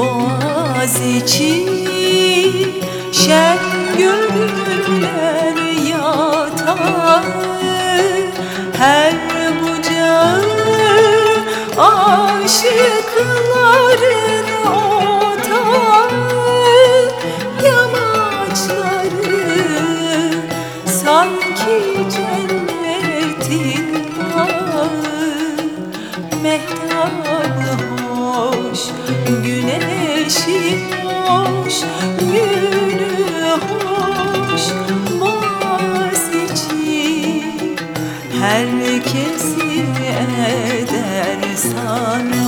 Boğaziçi şen gönüller yatağı Her bucağı aşıkların otağı Yamaçları sanki cennetin bağı Mehtabı hoş, güneşi hoş, günü hoş Boğaziçi herkesi eder sarhoş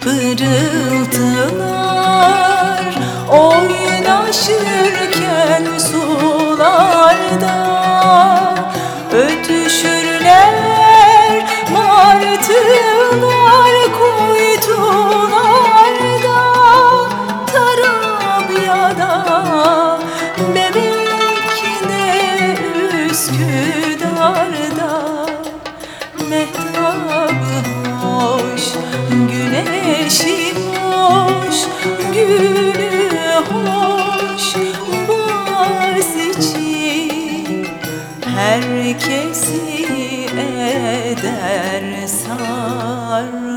Pırıltılar. Oynaşırken sularda Ötüşürler. Martılar kuytularda Tarabya'da bebekle Üsküdar'da güneşi günü hoş Boğaziçi herkesi eder sarhoş